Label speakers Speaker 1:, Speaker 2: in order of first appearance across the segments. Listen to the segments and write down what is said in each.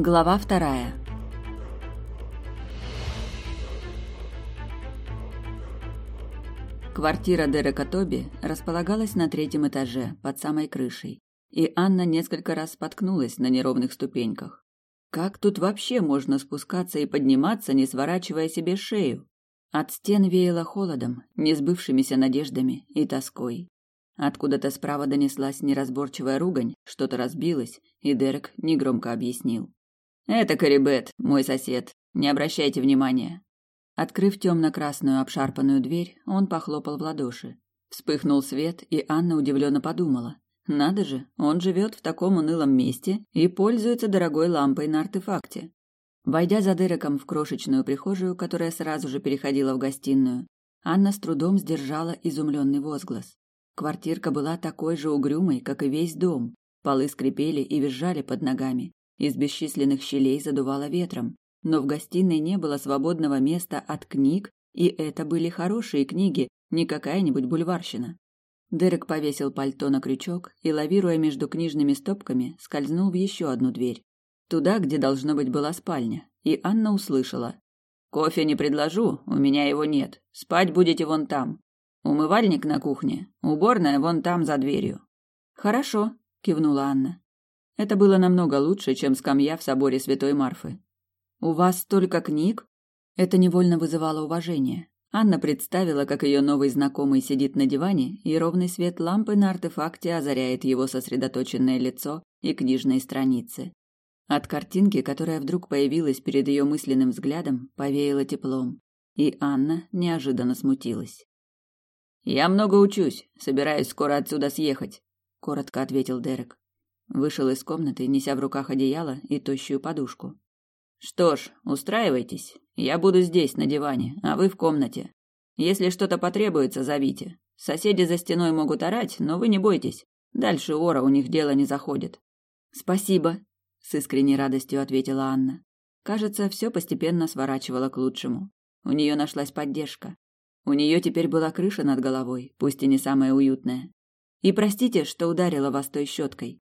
Speaker 1: Глава вторая. Квартира Дерека Тоби располагалась на третьем этаже, под самой крышей, и Анна несколько раз споткнулась на неровных ступеньках. Как тут вообще можно спускаться и подниматься, не сворачивая себе шею? От стен веяло холодом, несбывшимися надеждами и тоской. Откуда-то справа донеслась неразборчивая ругань, что-то разбилось, и Дерек негромко объяснил. «Это Карибет, мой сосед. Не обращайте внимания». Открыв темно-красную обшарпанную дверь, он похлопал в ладоши. Вспыхнул свет, и Анна удивленно подумала. Надо же, он живет в таком унылом месте и пользуется дорогой лампой на артефакте. Войдя за Дереком в крошечную прихожую, которая сразу же переходила в гостиную, Анна с трудом сдержала изумленный возглас. Квартирка была такой же угрюмой, как и весь дом. Полы скрипели и визжали под ногами. Из бесчисленных щелей задувало ветром, но в гостиной не было свободного места от книг, и это были хорошие книги, не какая-нибудь бульварщина. Дерек повесил пальто на крючок и, лавируя между книжными стопками, скользнул в еще одну дверь. Туда, где должно быть была спальня, и Анна услышала. «Кофе не предложу, у меня его нет. Спать будете вон там. Умывальник на кухне, уборная вон там за дверью». «Хорошо», — кивнула Анна. Это было намного лучше, чем скамья в соборе Святой Марфы. «У вас столько книг?» Это невольно вызывало уважение. Анна представила, как ее новый знакомый сидит на диване, и ровный свет лампы на артефакте озаряет его сосредоточенное лицо и книжные страницы. От картинки, которая вдруг появилась перед ее мысленным взглядом, повеяло теплом, и Анна неожиданно смутилась. «Я много учусь, собираюсь скоро отсюда съехать», — коротко ответил Дерек. Вышел из комнаты, неся в руках одеяло и тощую подушку. Что ж, устраивайтесь. Я буду здесь, на диване, а вы в комнате. Если что-то потребуется, зовите. Соседи за стеной могут орать, но вы не бойтесь. Дальше ора у них дело не заходит. Спасибо, с искренней радостью ответила Анна. Кажется, все постепенно сворачивало к лучшему. У нее нашлась поддержка. У нее теперь была крыша над головой, пусть и не самая уютная. И простите, что ударила вас той щеткой.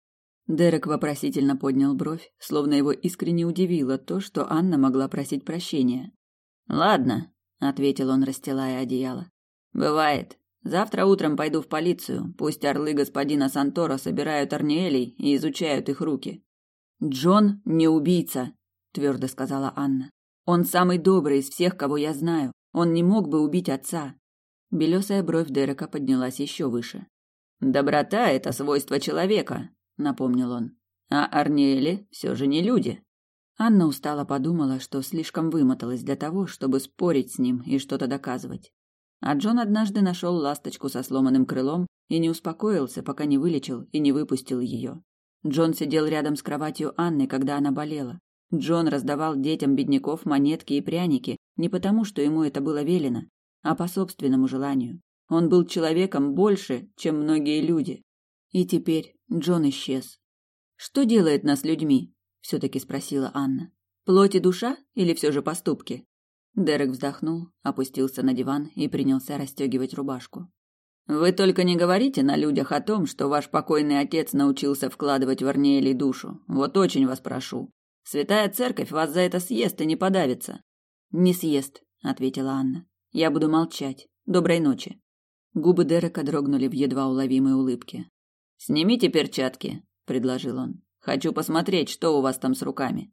Speaker 1: Дерек вопросительно поднял бровь, словно его искренне удивило то, что Анна могла просить прощения. «Ладно», — ответил он, расстилая одеяло. «Бывает. Завтра утром пойду в полицию. Пусть орлы господина Сантора собирают Арниэлей и изучают их руки». «Джон не убийца», — твердо сказала Анна. «Он самый добрый из всех, кого я знаю. Он не мог бы убить отца». Белесая бровь Дерека поднялась еще выше. «Доброта — это свойство человека», напомнил он. А Арниэли все же не люди. Анна устало подумала, что слишком вымоталась для того, чтобы спорить с ним и что-то доказывать. А Джон однажды нашел ласточку со сломанным крылом и не успокоился, пока не вылечил и не выпустил ее. Джон сидел рядом с кроватью Анны, когда она болела. Джон раздавал детям бедняков монетки и пряники не потому, что ему это было велено, а по собственному желанию. Он был человеком больше, чем многие люди. И теперь Джон исчез. Что делает нас людьми? все-таки спросила Анна. Плоть и душа или все же поступки? Дерек вздохнул, опустился на диван и принялся расстегивать рубашку. Вы только не говорите на людях о том, что ваш покойный отец научился вкладывать в Арниэли душу. Вот очень вас прошу. Святая церковь вас за это съест и не подавится. Не съест, ответила Анна. Я буду молчать. Доброй ночи. Губы Дерека дрогнули в едва уловимой улыбке. «Снимите перчатки», — предложил он. «Хочу посмотреть, что у вас там с руками».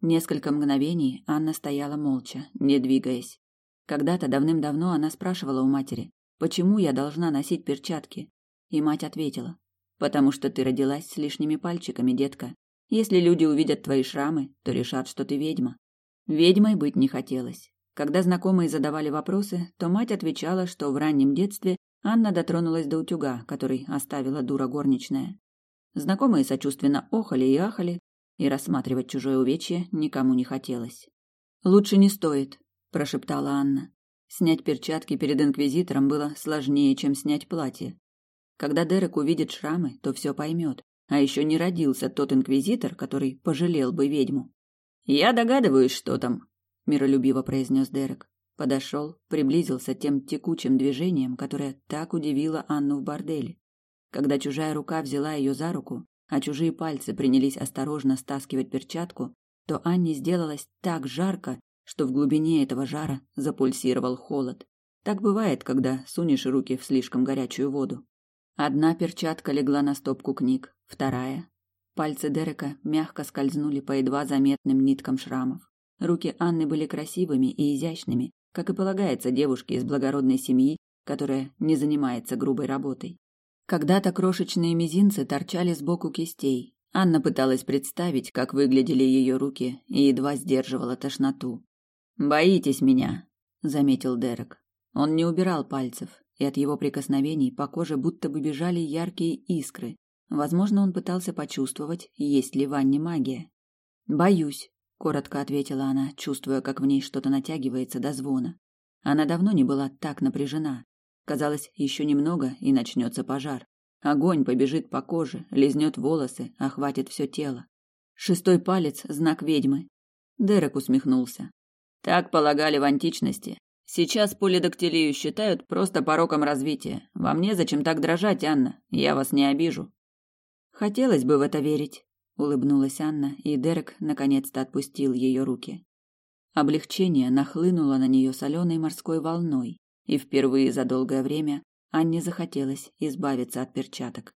Speaker 1: Несколько мгновений Анна стояла молча, не двигаясь. Когда-то давным-давно она спрашивала у матери, почему я должна носить перчатки. И мать ответила, потому что ты родилась с лишними пальчиками, детка. Если люди увидят твои шрамы, то решат, что ты ведьма. Ведьмой быть не хотелось. Когда знакомые задавали вопросы, то мать отвечала, что в раннем детстве Анна дотронулась до утюга, который оставила дура горничная. Знакомые сочувственно охали и ахали, и рассматривать чужое увечье никому не хотелось. «Лучше не стоит», – прошептала Анна. Снять перчатки перед инквизитором было сложнее, чем снять платье. Когда Дерек увидит шрамы, то все поймет. А еще не родился тот инквизитор, который пожалел бы ведьму. «Я догадываюсь, что там», – миролюбиво произнес Дерек. Подошел, приблизился тем текучим движением, которое так удивило Анну в борделе. Когда чужая рука взяла ее за руку, а чужие пальцы принялись осторожно стаскивать перчатку, то Анне сделалось так жарко, что в глубине этого жара запульсировал холод. Так бывает, когда сунешь руки в слишком горячую воду. Одна перчатка легла на стопку книг, вторая. Пальцы Дерека мягко скользнули по едва заметным ниткам шрамов. Руки Анны были красивыми и изящными, как и полагается девушке из благородной семьи, которая не занимается грубой работой. Когда-то крошечные мизинцы торчали сбоку кистей. Анна пыталась представить, как выглядели ее руки, и едва сдерживала тошноту. «Боитесь меня», — заметил Дерек. Он не убирал пальцев, и от его прикосновений по коже будто бы бежали яркие искры. Возможно, он пытался почувствовать, есть ли в Анне магия. «Боюсь», — коротко ответила она, чувствуя, как в ней что-то натягивается до звона. Она давно не была так напряжена. Казалось, еще немного, и начнется пожар. Огонь побежит по коже, лизнет волосы, охватит все тело. Шестой палец — знак ведьмы. Дерек усмехнулся. Так полагали в античности. Сейчас полидактилию считают просто пороком развития. Во мне зачем так дрожать, Анна? Я вас не обижу. Хотелось бы в это верить, улыбнулась Анна, и Дерек наконец-то отпустил ее руки. Облегчение нахлынуло на нее соленой морской волной, и впервые за долгое время Анне захотелось избавиться от перчаток.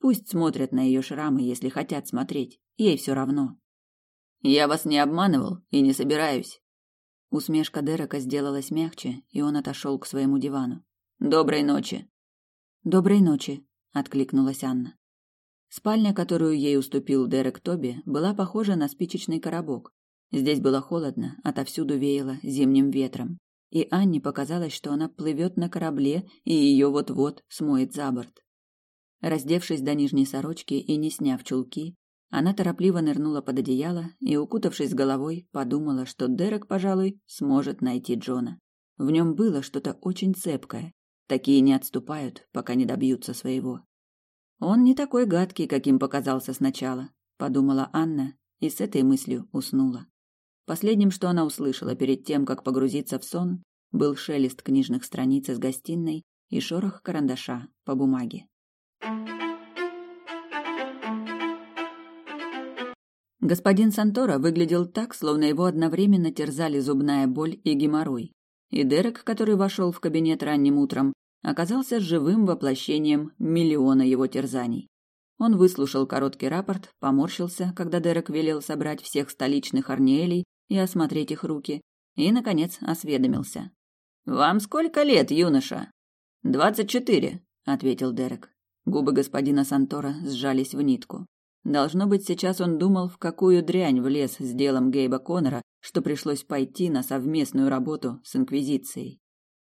Speaker 1: Пусть смотрят на ее шрамы, если хотят смотреть, ей все равно. Я вас не обманывал и не собираюсь. Усмешка Дерека сделалась мягче, и он отошел к своему дивану. Доброй ночи. Доброй ночи, откликнулась Анна. Спальня, которую ей уступил Дерек Тоби, была похожа на спичечный коробок. Здесь было холодно, отовсюду веяло зимним ветром, и Анне показалось, что она плывет на корабле, и ее вот-вот смоет за борт. Раздевшись до нижней сорочки и не сняв чулки, она торопливо нырнула под одеяло и, укутавшись головой, подумала, что Дерек, пожалуй, сможет найти Джона. В нем было что-то очень цепкое. Такие не отступают, пока не добьются своего. Он не такой гадкий, каким показался сначала, подумала Анна и с этой мыслью уснула. Последним, что она услышала перед тем, как погрузиться в сон, был шелест книжных страниц из гостиной и шорох карандаша по бумаге. Господин Сантора выглядел так, словно его одновременно терзали зубная боль и геморрой. И Дерек, который вошел в кабинет ранним утром, оказался живым воплощением миллиона его терзаний. Он выслушал короткий рапорт, поморщился, когда Дерек велел собрать всех столичных арниэлей и осмотреть их руки, и, наконец, осведомился. «Вам сколько лет, юноша?» «Двадцать четыре», — ответил Дерек. Губы господина Сантора сжались в нитку. Должно быть, сейчас он думал, в какую дрянь влез с делом Гейба Коннора, что пришлось пойти на совместную работу с Инквизицией.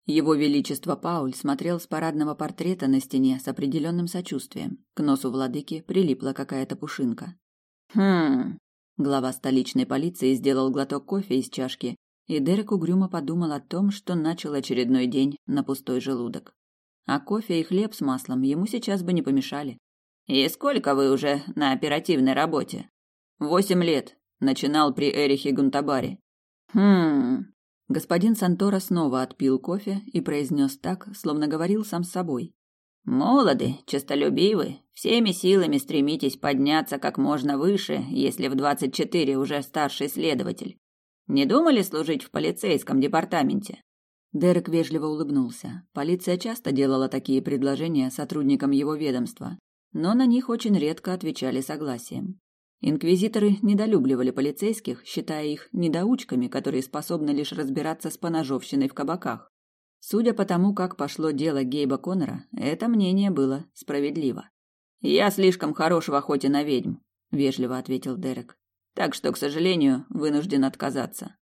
Speaker 1: Его Величество Пауль смотрел с парадного портрета на стене с определенным сочувствием. К носу владыки прилипла какая-то пушинка. «Хм...» Глава столичной полиции сделал глоток кофе из чашки, и Дерек угрюмо подумал о том, что начал очередной день на пустой желудок. А кофе и хлеб с маслом ему сейчас бы не помешали. «И сколько вы уже на оперативной работе?» «Восемь лет. Начинал при Эрихе Гунтабаре». «Хм...» Господин Сантора снова отпил кофе и произнес так, словно говорил сам с собой. «Молоды, честолюбивы, всеми силами стремитесь подняться как можно выше, если в двадцать четыре уже старший следователь. Не думали служить в полицейском департаменте?» Дерек вежливо улыбнулся. Полиция часто делала такие предложения сотрудникам его ведомства, но на них очень редко отвечали согласием. Инквизиторы недолюбливали полицейских, считая их недоучками, которые способны лишь разбираться с поножовщиной в кабаках. Судя по тому, как пошло дело Гейба Коннора, это мнение было справедливо. «Я слишком хорош в охоте на ведьм», — вежливо ответил Дерек. «Так что, к сожалению, вынужден отказаться».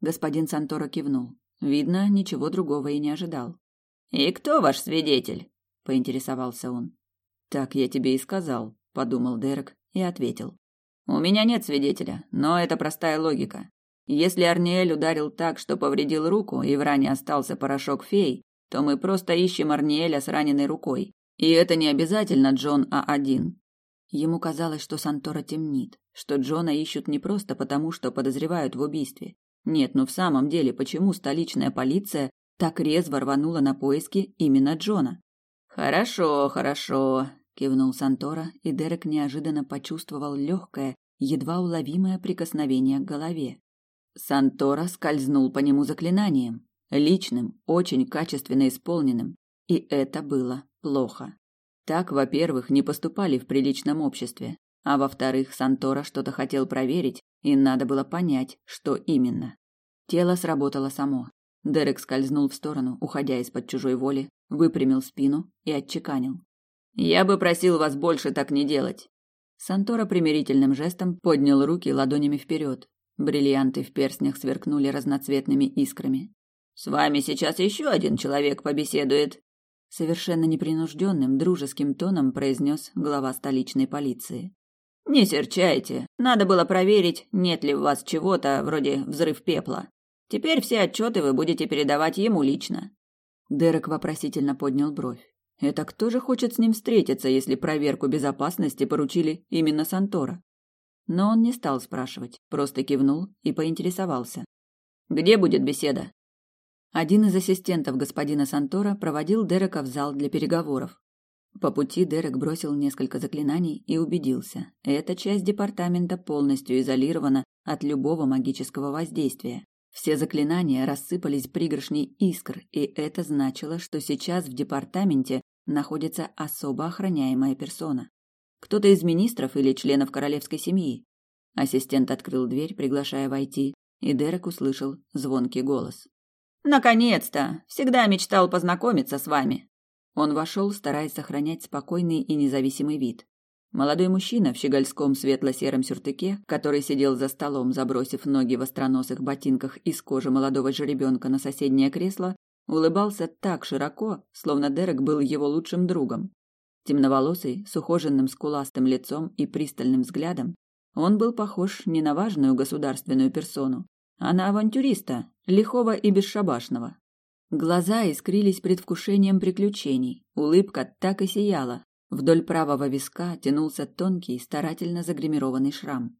Speaker 1: Господин Сантора кивнул. Видно, ничего другого и не ожидал. «И кто ваш свидетель?» — поинтересовался он. Так я тебе и сказал, подумал Дерек и ответил. У меня нет свидетеля, но это простая логика. Если Арниэль ударил так, что повредил руку, и в ране остался порошок фей, то мы просто ищем Арниэля с раненой рукой. И это не обязательно Джон А1. Ему казалось, что Сантора темнит, что Джона ищут не просто потому, что подозревают в убийстве. Нет, ну в самом деле, почему столичная полиция так резво рванула на поиски именно Джона? Хорошо, хорошо, кивнул Сантора, и Дерек неожиданно почувствовал легкое, едва уловимое прикосновение к голове. Сантора скользнул по нему заклинанием, личным, очень качественно исполненным, и это было плохо. Так, во-первых, не поступали в приличном обществе, а во-вторых, Сантора что-то хотел проверить, и надо было понять, что именно. Тело сработало само. Дерек скользнул в сторону, уходя из-под чужой воли, выпрямил спину и отчеканил: "Я бы просил вас больше так не делать". Сантора примирительным жестом поднял руки ладонями вперед. Бриллианты в перстнях сверкнули разноцветными искрами. С вами сейчас еще один человек побеседует, совершенно непринужденным, дружеским тоном произнес глава столичной полиции. Не серчайте. Надо было проверить, нет ли у вас чего-то вроде взрыв пепла. Теперь все отчеты вы будете передавать ему лично. Дерек вопросительно поднял бровь. Это кто же хочет с ним встретиться, если проверку безопасности поручили именно Сантора? Но он не стал спрашивать, просто кивнул и поинтересовался. Где будет беседа? Один из ассистентов господина Сантора проводил Дерека в зал для переговоров. По пути Дерек бросил несколько заклинаний и убедился, эта часть департамента полностью изолирована от любого магического воздействия. Все заклинания рассыпались пригоршней искр, и это значило, что сейчас в департаменте находится особо охраняемая персона. Кто-то из министров или членов королевской семьи. Ассистент открыл дверь, приглашая войти, и Дерек услышал звонкий голос. «Наконец-то! Всегда мечтал познакомиться с вами!» Он вошел, стараясь сохранять спокойный и независимый вид. Молодой мужчина в щегольском светло-сером сюртуке, который сидел за столом, забросив ноги в остроносых ботинках из кожи молодого жеребенка на соседнее кресло, улыбался так широко, словно Дерек был его лучшим другом. Темноволосый, с ухоженным скуластым лицом и пристальным взглядом, он был похож не на важную государственную персону, а на авантюриста, лихого и бесшабашного. Глаза искрились предвкушением приключений, улыбка так и сияла. Вдоль правого виска тянулся тонкий, старательно загримированный шрам.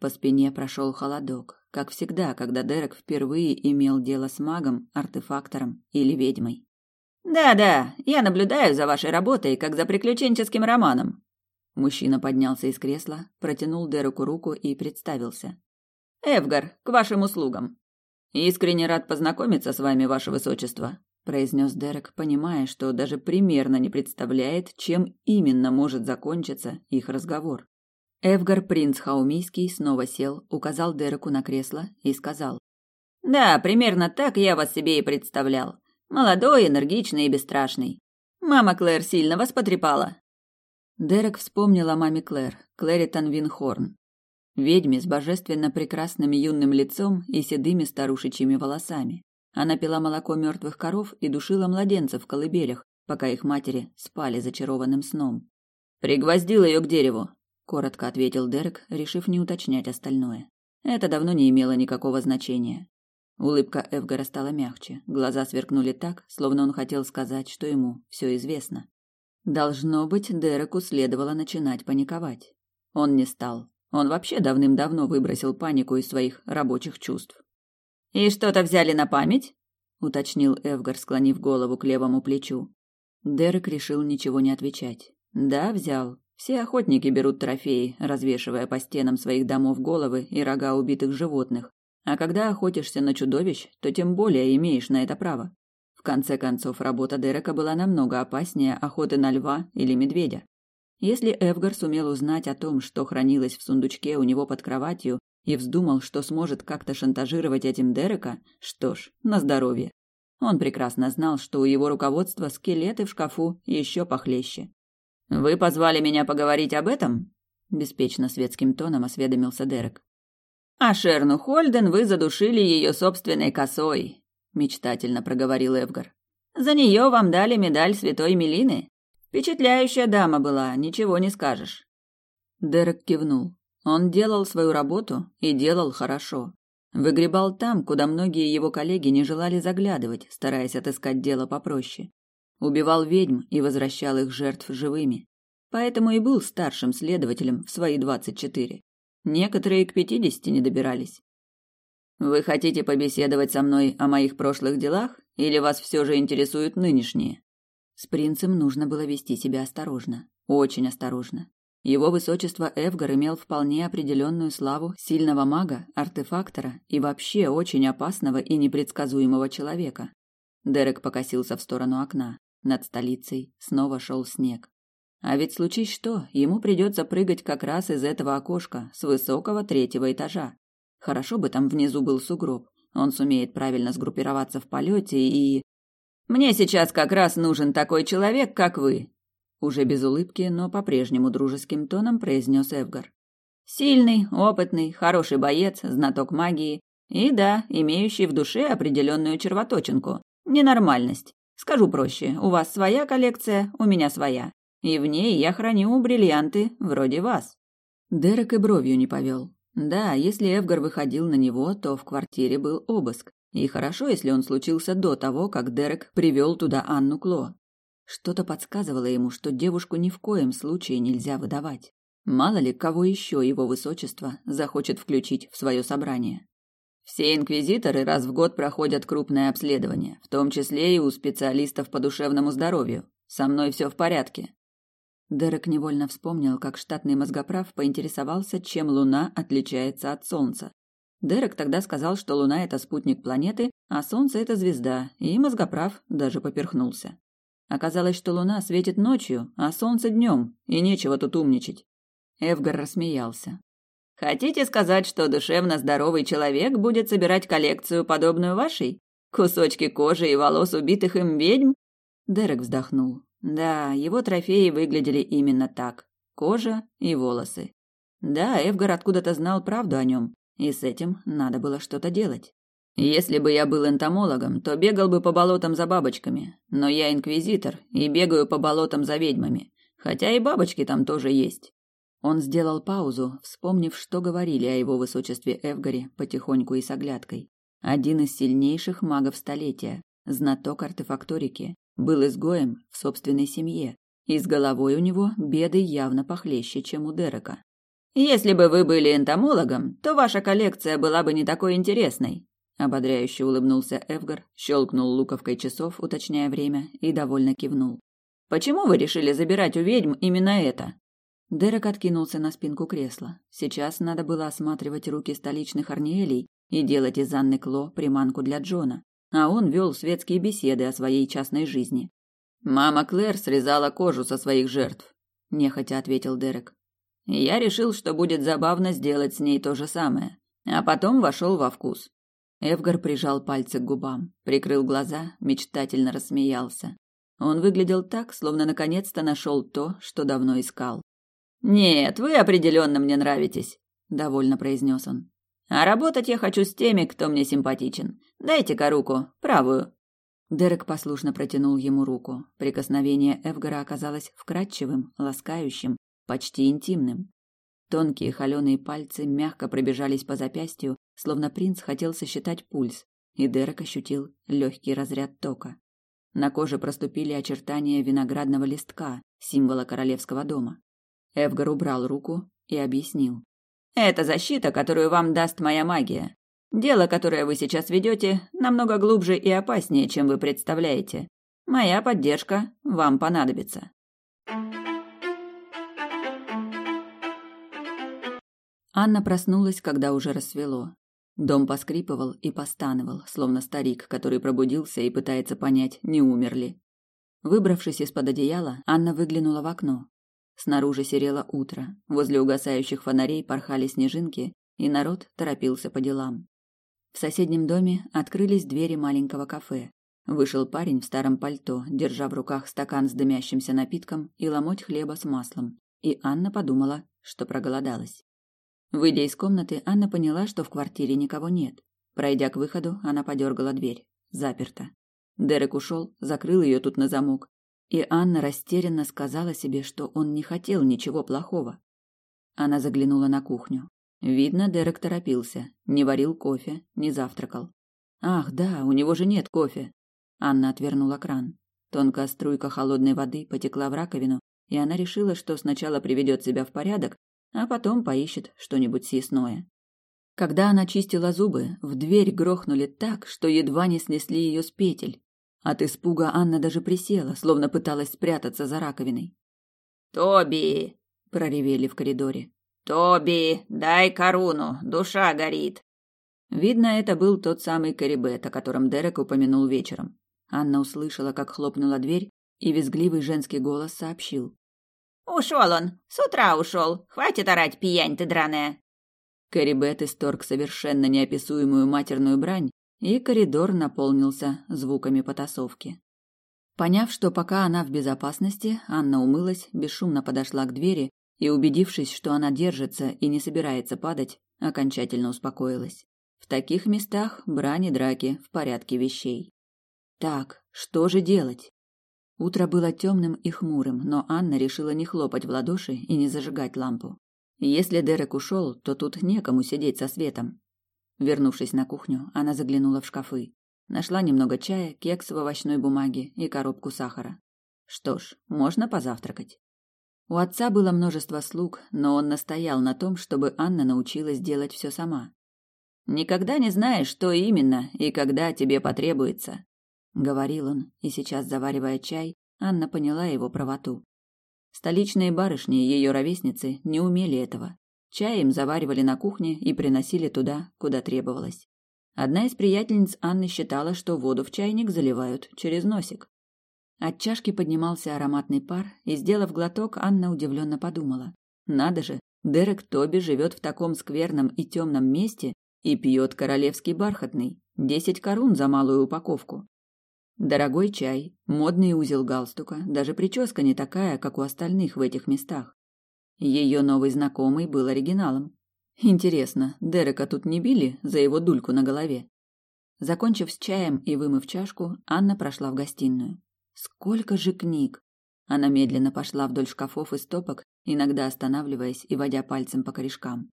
Speaker 1: По спине прошел холодок, как всегда, когда Дерек впервые имел дело с магом, артефактором или ведьмой. «Да-да, я наблюдаю за вашей работой, как за приключенческим романом». Мужчина поднялся из кресла, протянул Дереку руку и представился. «Эвгар, к вашим услугам. Искренне рад познакомиться с вами, ваше высочество, произнес Дерек, понимая, что даже примерно не представляет, чем именно может закончиться их разговор. Эвгар принц Хаумийский снова сел, указал Дереку на кресло и сказал: "Да, примерно так я вас себе и представлял. Молодой, энергичный и бесстрашный. Мама Клэр сильно вас потрепала". Дерек вспомнил о маме Клэр, Клэритон Винхорн, ведьме с божественно прекрасным юным лицом и седыми старушечьими волосами. Она пила молоко мертвых коров и душила младенцев в колыбелях, пока их матери спали зачарованным сном. «Пригвоздил ее к дереву», — коротко ответил Дерек, решив не уточнять остальное. Это давно не имело никакого значения. Улыбка Эвгара стала мягче, глаза сверкнули так, словно он хотел сказать, что ему все известно. Должно быть, Дереку следовало начинать паниковать. Он не стал. Он вообще давным-давно выбросил панику из своих рабочих чувств. «И что-то взяли на память?» — уточнил Эвгар, склонив голову к левому плечу. Дерек решил ничего не отвечать. «Да, взял. Все охотники берут трофеи, развешивая по стенам своих домов головы и рога убитых животных. А когда охотишься на чудовищ, то тем более имеешь на это право. В конце концов, работа Дерека была намного опаснее охоты на льва или медведя. Если Эвгар сумел узнать о том, что хранилось в сундучке у него под кроватью, и вздумал, что сможет как-то шантажировать этим Дерека, что ж, на здоровье. Он прекрасно знал, что у его руководства скелеты в шкафу еще похлеще. «Вы позвали меня поговорить об этом?» – беспечно светским тоном осведомился Дерек. «А Шерну Хольден вы задушили ее собственной косой», – мечтательно проговорил Эвгар. «За нее вам дали медаль святой Мелины. Впечатляющая дама была, ничего не скажешь. Дерек кивнул. Он делал свою работу и делал хорошо. Выгребал там, куда многие его коллеги не желали заглядывать, стараясь отыскать дело попроще. Убивал ведьм и возвращал их жертв живыми. Поэтому и был старшим следователем в свои двадцать четыре. Некоторые к пятидесяти не добирались. Вы хотите побеседовать со мной о моих прошлых делах или вас все же интересуют нынешние? С принцем нужно было вести себя осторожно, очень осторожно. Его высочество Эвгар имел вполне определенную славу сильного мага, артефактора и вообще очень опасного и непредсказуемого человека. Дерек покосился в сторону окна. Над столицей снова шел снег. А ведь случись что, ему придется прыгать как раз из этого окошка, с высокого третьего этажа. Хорошо бы там внизу был сугроб. Он сумеет правильно сгруппироваться в полете и... «Мне сейчас как раз нужен такой человек, как вы», уже без улыбки, но по-прежнему дружеским тоном произнес Эвгар. Сильный, опытный, хороший боец, знаток магии и, да, имеющий в душе определенную червоточинку. Ненормальность. Скажу проще, у вас своя коллекция, у меня своя. И в ней я храню бриллианты вроде вас. Дерек и бровью не повел. Да, если Эвгар выходил на него, то в квартире был обыск. И хорошо, если он случился до того, как Дерек привел туда Анну Кло. Что-то подсказывало ему, что девушку ни в коем случае нельзя выдавать. Мало ли, кого еще его высочество захочет включить в свое собрание. Все инквизиторы раз в год проходят крупное обследование, в том числе и у специалистов по душевному здоровью. Со мной все в порядке. Дерек невольно вспомнил, как штатный мозгоправ поинтересовался, чем Луна отличается от Солнца. Дерек тогда сказал, что Луна – это спутник планеты, а Солнце – это звезда, и мозгоправ даже поперхнулся. Оказалось, что луна светит ночью, а солнце днем, и нечего тут умничать. Эвгар рассмеялся. Хотите сказать, что душевно здоровый человек будет собирать коллекцию, подобную вашей? Кусочки кожи и волос убитых им ведьм? Дерек вздохнул. Да, его трофеи выглядели именно так. Кожа и волосы. Да, Эвгар откуда-то знал правду о нем, и с этим надо было что-то делать. Если бы я был энтомологом, то бегал бы по болотам за бабочками, но я инквизитор и бегаю по болотам за ведьмами, хотя и бабочки там тоже есть. Он сделал паузу, вспомнив, что говорили о его высочестве Эвгаре потихоньку и с оглядкой. Один из сильнейших магов столетия, знаток артефакторики, был изгоем в собственной семье, и с головой у него беды явно похлеще, чем у Дерека. Если бы вы были энтомологом, то ваша коллекция была бы не такой интересной, Ободряюще улыбнулся Эвгар, щелкнул луковкой часов, уточняя время, и довольно кивнул. «Почему вы решили забирать у ведьм именно это?» Дерек откинулся на спинку кресла. Сейчас надо было осматривать руки столичных арниелей и делать из Анны Кло приманку для Джона, а он вел светские беседы о своей частной жизни. «Мама Клэр срезала кожу со своих жертв», – нехотя ответил Дерек. «Я решил, что будет забавно сделать с ней то же самое, а потом вошел во вкус. Эвгар прижал пальцы к губам, прикрыл глаза, мечтательно рассмеялся. Он выглядел так, словно наконец-то нашел то, что давно искал. «Нет, вы определенно мне нравитесь», — довольно произнес он. «А работать я хочу с теми, кто мне симпатичен. Дайте-ка руку, правую». Дерек послушно протянул ему руку. Прикосновение Эвгара оказалось вкрадчивым, ласкающим, почти интимным. Тонкие холеные пальцы мягко пробежались по запястью, словно принц хотел сосчитать пульс, и Дерек ощутил легкий разряд тока. На коже проступили очертания виноградного листка, символа королевского дома. Эвгар убрал руку и объяснил. «Это защита, которую вам даст моя магия. Дело, которое вы сейчас ведете, намного глубже и опаснее, чем вы представляете. Моя поддержка вам понадобится». Анна проснулась, когда уже рассвело. Дом поскрипывал и постановал, словно старик, который пробудился и пытается понять, не умер ли. Выбравшись из-под одеяла, Анна выглянула в окно. Снаружи серело утро, возле угасающих фонарей порхали снежинки, и народ торопился по делам. В соседнем доме открылись двери маленького кафе. Вышел парень в старом пальто, держа в руках стакан с дымящимся напитком и ломоть хлеба с маслом, и Анна подумала, что проголодалась. Выйдя из комнаты, Анна поняла, что в квартире никого нет. Пройдя к выходу, она подергала дверь. Заперта. Дерек ушел, закрыл ее тут на замок. И Анна растерянно сказала себе, что он не хотел ничего плохого. Она заглянула на кухню. Видно, Дерек торопился, не варил кофе, не завтракал. Ах, да, у него же нет кофе. Анна отвернула кран. Тонкая струйка холодной воды потекла в раковину, и она решила, что сначала приведет себя в порядок, а потом поищет что-нибудь съестное. Когда она чистила зубы, в дверь грохнули так, что едва не снесли ее с петель. От испуга Анна даже присела, словно пыталась спрятаться за раковиной. «Тоби!» — проревели в коридоре.
Speaker 2: «Тоби, дай коруну, душа горит!»
Speaker 1: Видно, это был тот самый Карибет, о котором Дерек упомянул вечером. Анна услышала, как хлопнула дверь, и визгливый женский голос сообщил.
Speaker 2: «Ушел он! С утра ушел! Хватит орать, пьянь ты драная!»
Speaker 1: Карибет исторг совершенно неописуемую матерную брань, и коридор наполнился звуками потасовки. Поняв, что пока она в безопасности, Анна умылась, бесшумно подошла к двери и, убедившись, что она держится и не собирается падать, окончательно успокоилась. В таких местах брань и драки в порядке вещей. Так, что же делать? Утро было темным и хмурым, но Анна решила не хлопать в ладоши и не зажигать лампу. Если Дерек ушел, то тут некому сидеть со светом. Вернувшись на кухню, она заглянула в шкафы. Нашла немного чая, кекс в овощной бумаге и коробку сахара. Что ж, можно позавтракать. У отца было множество слуг, но он настоял на том, чтобы Анна научилась делать все сама. «Никогда не знаешь, что именно и когда тебе потребуется», — говорил он, и сейчас, заваривая чай, Анна поняла его правоту. Столичные барышни, ее ровесницы, не умели этого. Чай им заваривали на кухне и приносили туда, куда требовалось. Одна из приятельниц Анны считала, что воду в чайник заливают через носик. От чашки поднимался ароматный пар, и, сделав глоток, Анна удивленно подумала. Надо же, Дерек Тоби живет в таком скверном и темном месте и пьет королевский бархатный. Десять корун за малую упаковку. Дорогой чай, модный узел галстука, даже прическа не такая, как у остальных в этих местах. Ее новый знакомый был оригиналом. Интересно, Дерека тут не били за его дульку на голове? Закончив с чаем и вымыв чашку, Анна прошла в гостиную. Сколько же книг! Она медленно пошла вдоль шкафов и стопок, иногда останавливаясь и водя пальцем по корешкам.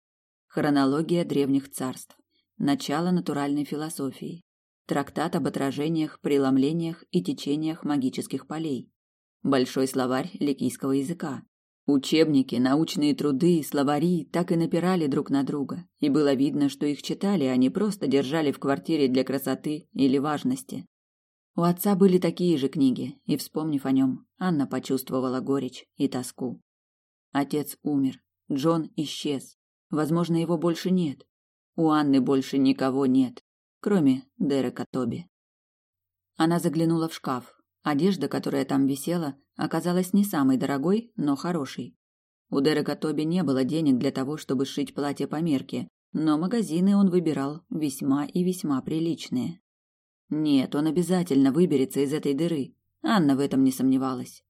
Speaker 1: Хронология древних царств. Начало натуральной философии. Трактат об отражениях, преломлениях и течениях магических полей. Большой словарь ликийского языка. Учебники, научные труды, словари так и напирали друг на друга, и было видно, что их читали, а не просто держали в квартире для красоты или важности. У отца были такие же книги, и, вспомнив о нем, Анна почувствовала горечь и тоску. Отец умер, Джон исчез, возможно, его больше нет. У Анны больше никого нет, кроме Дерека Тоби. Она заглянула в шкаф, Одежда, которая там висела, оказалась не самой дорогой, но хорошей. У Дерека Тоби не было денег для того, чтобы сшить платье по мерке, но магазины он выбирал весьма и весьма приличные. Нет, он обязательно выберется из этой дыры. Анна в этом не сомневалась.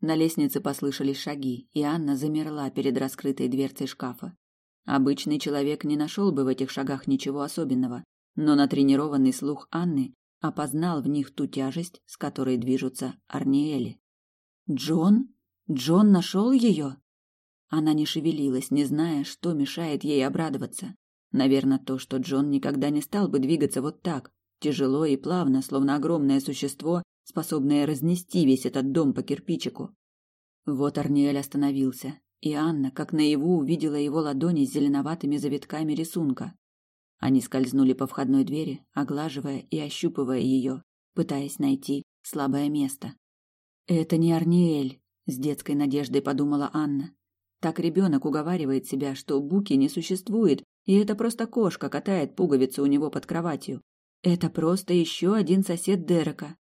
Speaker 1: На лестнице послышались шаги, и Анна замерла перед раскрытой дверцей шкафа. Обычный человек не нашел бы в этих шагах ничего особенного, но натренированный слух Анны опознал в них ту тяжесть, с которой движутся Арниэли. Джон? Джон нашел ее? Она не шевелилась, не зная, что мешает ей обрадоваться. Наверное, то, что Джон никогда не стал бы двигаться вот так, тяжело и плавно, словно огромное существо, способное разнести весь этот дом по кирпичику. Вот Арниэль остановился, и Анна, как наяву, увидела его ладони с зеленоватыми завитками рисунка. Они скользнули по входной двери, оглаживая и ощупывая ее, пытаясь найти слабое место. «Это не Арниэль», — с детской надеждой подумала Анна. Так ребенок уговаривает себя, что Буки не существует, и это просто кошка катает пуговицу у него под кроватью. Это просто еще один сосед Дерека.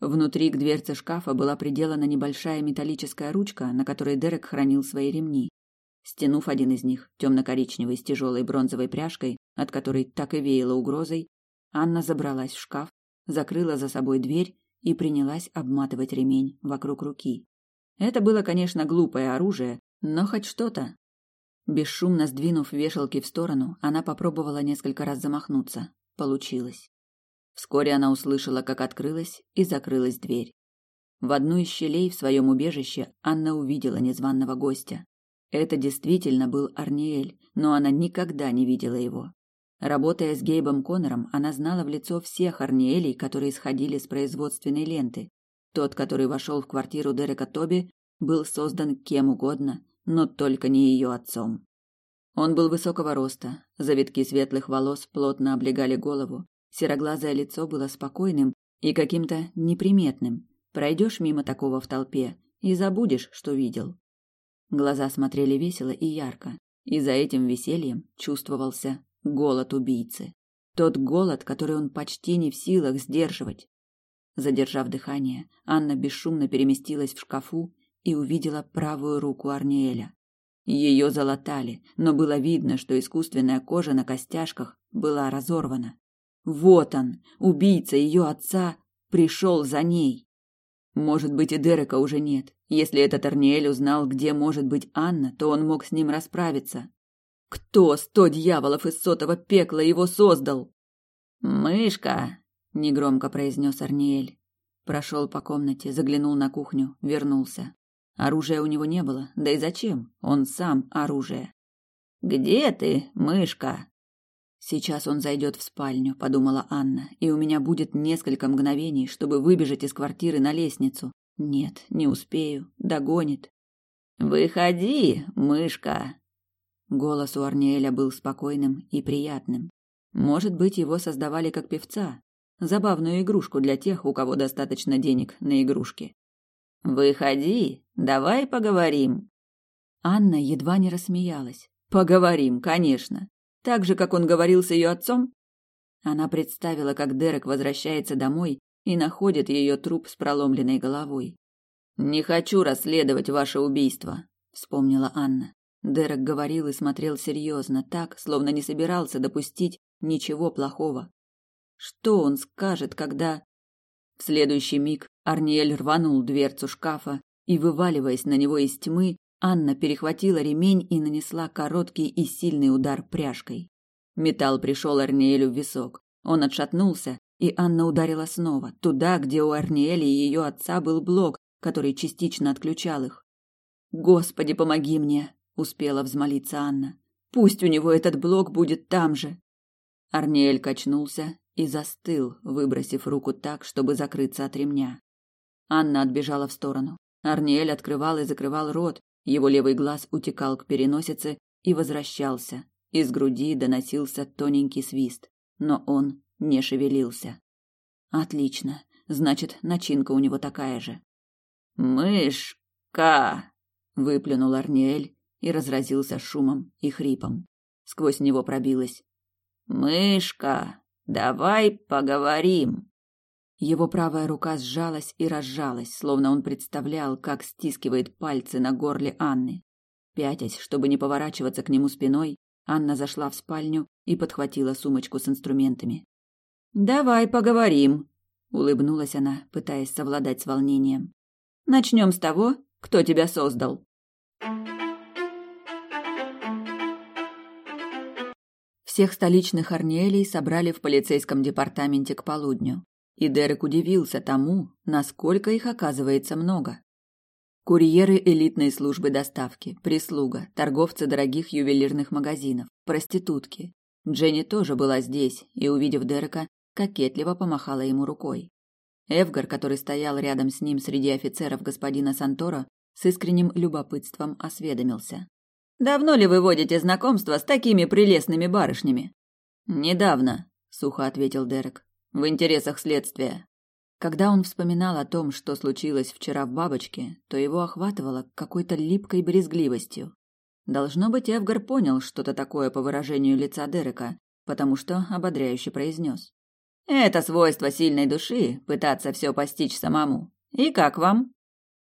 Speaker 1: Внутри к дверце шкафа была приделана небольшая металлическая ручка, на которой Дерек хранил свои ремни. Стянув один из них, темно-коричневый с тяжелой бронзовой пряжкой, от которой так и веяло угрозой, Анна забралась в шкаф, закрыла за собой дверь и принялась обматывать ремень вокруг руки. Это было, конечно, глупое оружие, но хоть что-то. Бесшумно сдвинув вешалки в сторону, она попробовала несколько раз замахнуться. Получилось. Вскоре она услышала, как открылась и закрылась дверь. В одну из щелей в своем убежище Анна увидела незваного гостя. Это действительно был Арниэль, но она никогда не видела его. Работая с Гейбом Коннором, она знала в лицо всех Арниэлей, которые сходили с производственной ленты. Тот, который вошел в квартиру Дерека Тоби, был создан кем угодно, но только не ее отцом. Он был высокого роста, завитки светлых волос плотно облегали голову, сероглазое лицо было спокойным и каким-то неприметным. Пройдешь мимо такого в толпе и забудешь, что видел. Глаза смотрели весело и ярко, и за этим весельем чувствовался голод убийцы. Тот голод, который он почти не в силах сдерживать. Задержав дыхание, Анна бесшумно переместилась в шкафу и увидела правую руку Арниэля. Ее залатали, но было видно, что искусственная кожа на костяшках была разорвана. Вот он, убийца ее отца, пришел за ней. Может быть, и Дерека уже нет. Если этот Арниэль узнал, где может быть Анна, то он мог с ним расправиться. Кто сто дьяволов из сотого пекла его создал?
Speaker 2: Мышка,
Speaker 1: негромко произнес Арниэль. Прошел по комнате, заглянул на кухню, вернулся. Оружия у него не было, да и зачем? Он сам оружие.
Speaker 2: Где ты, мышка?
Speaker 1: Сейчас он зайдет в спальню, подумала Анна, и у меня будет несколько мгновений, чтобы выбежать из квартиры на лестницу. Нет, не успею, догонит.
Speaker 2: Выходи, мышка.
Speaker 1: Голос у Арниэля был спокойным и приятным. Может быть, его создавали как певца, забавную игрушку для тех, у кого достаточно денег на игрушки.
Speaker 2: Выходи, давай поговорим.
Speaker 1: Анна едва не рассмеялась. Поговорим, конечно. Так же, как он говорил с ее отцом? Она представила, как Дерек возвращается домой и находит ее труп с проломленной головой. «Не хочу расследовать ваше убийство», — вспомнила Анна. Дерек говорил и смотрел серьезно, так, словно не собирался допустить ничего плохого. Что он скажет, когда... В следующий миг Арниэль рванул дверцу шкафа, и, вываливаясь на него из тьмы, Анна перехватила ремень и нанесла короткий и сильный удар пряжкой. Металл пришел Арниэлю в висок. Он отшатнулся, и Анна ударила снова, туда, где у Арниэля и ее отца был блок, который частично отключал их. «Господи, помоги мне!» – успела взмолиться Анна. «Пусть у него этот блок будет там же!» Арниэль качнулся и застыл, выбросив руку так, чтобы закрыться от ремня. Анна отбежала в сторону. Арниэль открывал и закрывал рот, его левый глаз утекал к переносице и возвращался. Из груди доносился тоненький свист, но он не шевелился. Отлично. Значит, начинка у него такая же.
Speaker 2: Мышка,
Speaker 1: выплюнул Арниэль и разразился шумом и хрипом. Сквозь него пробилось:
Speaker 2: "Мышка, давай поговорим".
Speaker 1: Его правая рука сжалась и разжалась, словно он представлял, как стискивает пальцы на горле Анны. Пятясь, чтобы не поворачиваться к нему спиной, Анна зашла в спальню и подхватила сумочку с инструментами. «Давай поговорим», — улыбнулась она, пытаясь совладать с волнением. «Начнем с того, кто тебя создал». Всех столичных Арниэлей собрали в полицейском департаменте к полудню и Дерек удивился тому, насколько их оказывается много. Курьеры элитной службы доставки, прислуга, торговцы дорогих ювелирных магазинов, проститутки. Дженни тоже была здесь и, увидев Дерека, кокетливо помахала ему рукой. Эвгар, который стоял рядом с ним среди офицеров господина Сантора, с искренним любопытством осведомился. «Давно ли вы водите знакомство с такими прелестными барышнями?» «Недавно», — сухо ответил Дерек в интересах следствия. Когда он вспоминал о том, что случилось вчера в бабочке, то его охватывало какой-то липкой брезгливостью. Должно быть, Эвгар понял что-то такое по выражению лица Дерека, потому что ободряюще произнес. «Это свойство сильной души — пытаться все постичь самому. И как вам?»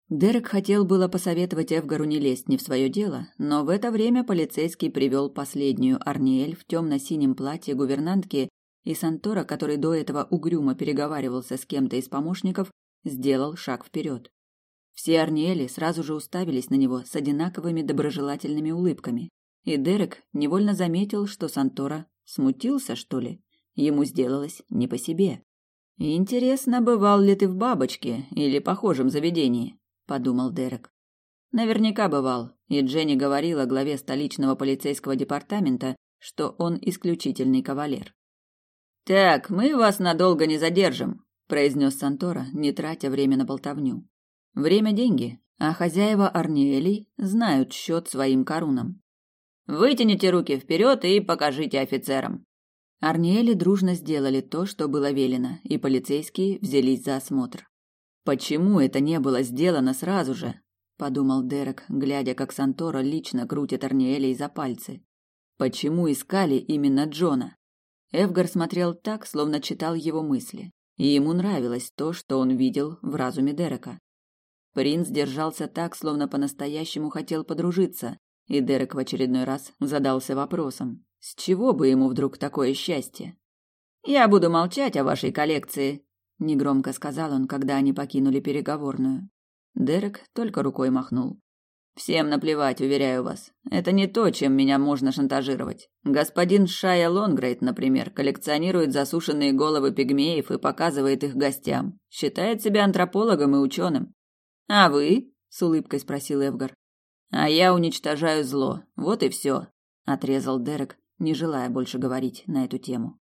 Speaker 1: Дерек хотел было посоветовать Эвгару не лезть не в свое дело, но в это время полицейский привел последнюю Арниэль в темно-синем платье гувернантки и Сантора, который до этого угрюмо переговаривался с кем-то из помощников, сделал шаг вперед. Все Арниэли сразу же уставились на него с одинаковыми доброжелательными улыбками, и Дерек невольно заметил, что Сантора смутился, что ли. Ему сделалось не по себе. «Интересно, бывал ли ты в бабочке или похожем заведении?» – подумал Дерек. Наверняка бывал, и Дженни говорила главе столичного полицейского департамента, что он исключительный кавалер. «Так, мы вас надолго не задержим», – произнес Сантора, не тратя время на болтовню. «Время – деньги, а хозяева Арниэлей знают счет своим корунам. Вытяните руки вперед и покажите офицерам». Арниэли дружно сделали то, что было велено, и полицейские взялись за осмотр. Почему это не было сделано сразу же? подумал Дерек, глядя, как Сантора лично крутит Арниэлей за пальцы. Почему искали именно Джона? Эвгар смотрел так, словно читал его мысли, и ему нравилось то, что он видел в разуме Дерека. Принц держался так, словно по-настоящему хотел подружиться, и Дерек в очередной раз задался вопросом, с чего бы ему вдруг такое счастье? «Я буду молчать о вашей коллекции», — негромко сказал он, когда они покинули переговорную. Дерек только рукой махнул. Всем наплевать, уверяю вас. Это не то, чем меня можно шантажировать. Господин Шая Лонгрейд, например, коллекционирует засушенные головы пигмеев и показывает их гостям. Считает себя антропологом и ученым. А вы? с улыбкой спросил Эвгар. А я уничтожаю зло. Вот и все, отрезал Дерек, не желая больше говорить на эту тему.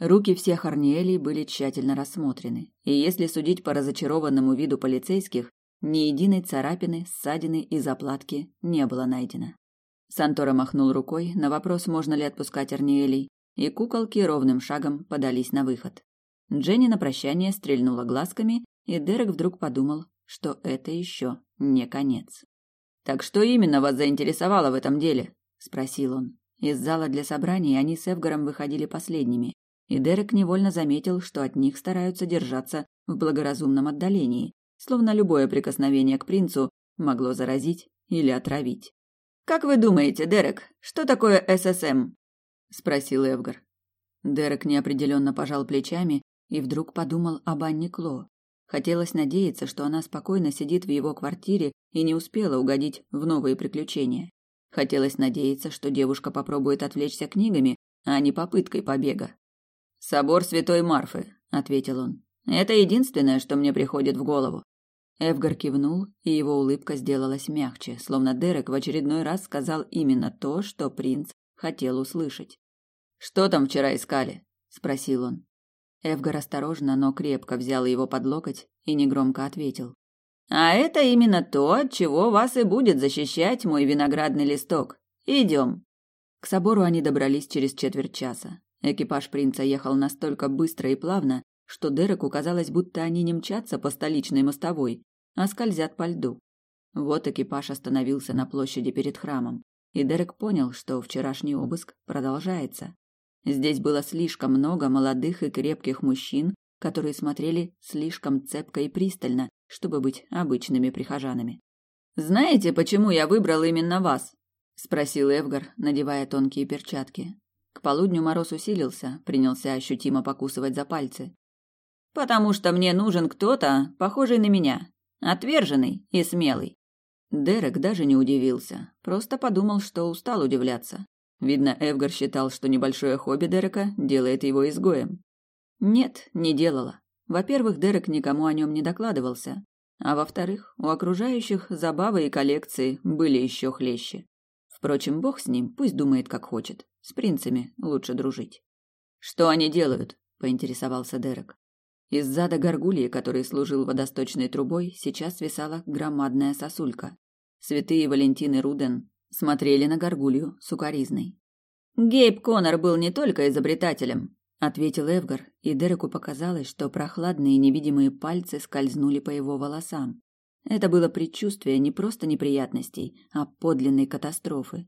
Speaker 1: Руки всех Арниэлей были тщательно рассмотрены, и если судить по разочарованному виду полицейских, ни единой царапины, ссадины и заплатки не было найдено. Сантора махнул рукой на вопрос, можно ли отпускать Арниэлей, и куколки ровным шагом подались на выход. Дженни на прощание стрельнула глазками, и Дерек вдруг подумал, что это еще не конец. «Так что именно вас заинтересовало в этом деле?» – спросил он. Из зала для собраний они с Эвгаром выходили последними, и Дерек невольно заметил, что от них стараются держаться в благоразумном отдалении, словно любое прикосновение к принцу могло заразить или отравить. «Как вы думаете, Дерек, что такое ССМ?» – спросил Эвгар. Дерек неопределенно пожал плечами и вдруг подумал об Анне Кло. Хотелось надеяться, что она спокойно сидит в его квартире и не успела угодить в новые приключения. Хотелось надеяться, что девушка попробует отвлечься книгами, а не попыткой побега. «Собор Святой Марфы», — ответил он. «Это единственное, что мне приходит в голову. Эвгар кивнул, и его улыбка сделалась мягче, словно Дерек в очередной раз сказал именно то, что принц хотел услышать. «Что там вчера искали?» – спросил он. Эвгар осторожно, но крепко взял его под локоть и негромко ответил. «А это именно то, от чего вас и будет защищать мой виноградный листок. Идем». К собору они добрались через четверть часа. Экипаж принца ехал настолько быстро и плавно, что Дереку казалось, будто они не мчатся по столичной мостовой, а скользят по льду. Вот экипаж остановился на площади перед храмом, и Дерек понял, что вчерашний обыск продолжается. Здесь было слишком много молодых и крепких мужчин, которые смотрели слишком цепко и пристально, чтобы быть обычными прихожанами. «Знаете, почему я выбрал именно вас?» – спросил Эвгар, надевая тонкие перчатки. К полудню мороз усилился, принялся ощутимо покусывать за пальцы. «Потому что мне нужен кто-то, похожий на меня, Отверженный и смелый. Дерек даже не удивился, просто подумал, что устал удивляться. Видно, Эвгар считал, что небольшое хобби Дерека делает его изгоем. Нет, не делала. Во-первых, Дерек никому о нем не докладывался, а во-вторых, у окружающих забавы и коллекции были еще хлеще. Впрочем, бог с ним, пусть думает, как хочет. С принцами лучше дружить. «Что они делают?» – поинтересовался Дерек. Из зада горгульи, который служил водосточной трубой, сейчас свисала громадная сосулька. Святые Валентин и Руден смотрели на горгулью сукаризной. «Гейб Коннор был не только изобретателем», — ответил Эвгар, и Дереку показалось, что прохладные невидимые пальцы скользнули по его волосам. Это было предчувствие не просто неприятностей, а подлинной катастрофы.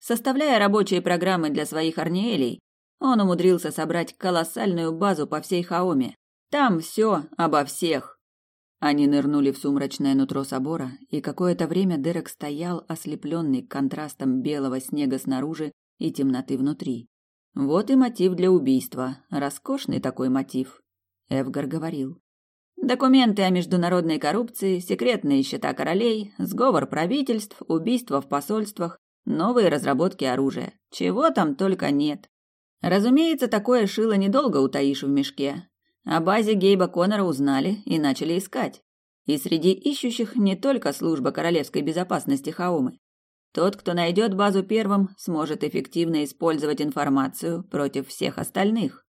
Speaker 1: Составляя рабочие программы для своих арниэлей, он умудрился собрать колоссальную базу по всей Хаоме, там все обо всех. Они нырнули в сумрачное нутро собора, и какое-то время Дерек стоял, ослепленный контрастом белого снега снаружи и темноты внутри. Вот и мотив для убийства, роскошный такой мотив. Эвгар говорил. Документы о международной коррупции, секретные счета королей, сговор правительств, убийства в посольствах, новые разработки оружия. Чего там только нет. Разумеется, такое шило недолго утаишь в мешке, о базе Гейба Коннора узнали и начали искать. И среди ищущих не только служба королевской безопасности Хаумы. Тот, кто найдет базу первым, сможет эффективно использовать информацию против всех остальных.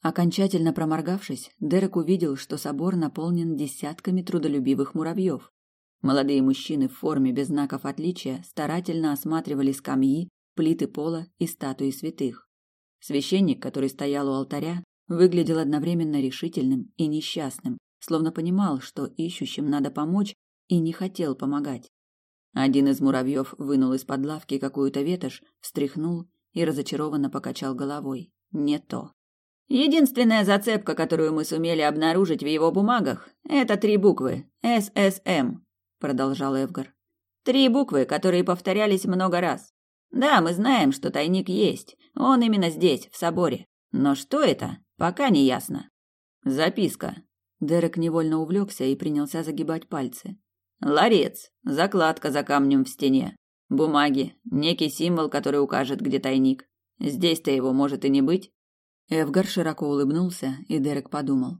Speaker 1: Окончательно проморгавшись, Дерек увидел, что собор наполнен десятками трудолюбивых муравьев. Молодые мужчины в форме без знаков отличия старательно осматривали скамьи, плиты пола и статуи святых. Священник, который стоял у алтаря, выглядел одновременно решительным и несчастным, словно понимал, что ищущим надо помочь, и не хотел помогать. Один из муравьев вынул из-под лавки какую-то ветошь, встряхнул и разочарованно покачал головой. Не то. Единственная зацепка, которую мы сумели обнаружить в его бумагах, это три буквы ССМ, продолжал Эвгар. Три буквы, которые повторялись много раз. Да, мы знаем, что тайник есть. Он именно здесь, в соборе. Но что это, пока не ясно. Записка. Дерек невольно увлекся и принялся загибать пальцы. Ларец, закладка за камнем в стене. Бумаги, некий символ, который укажет, где тайник. Здесь-то его может и не быть. Эвгар широко улыбнулся, и Дерек подумал.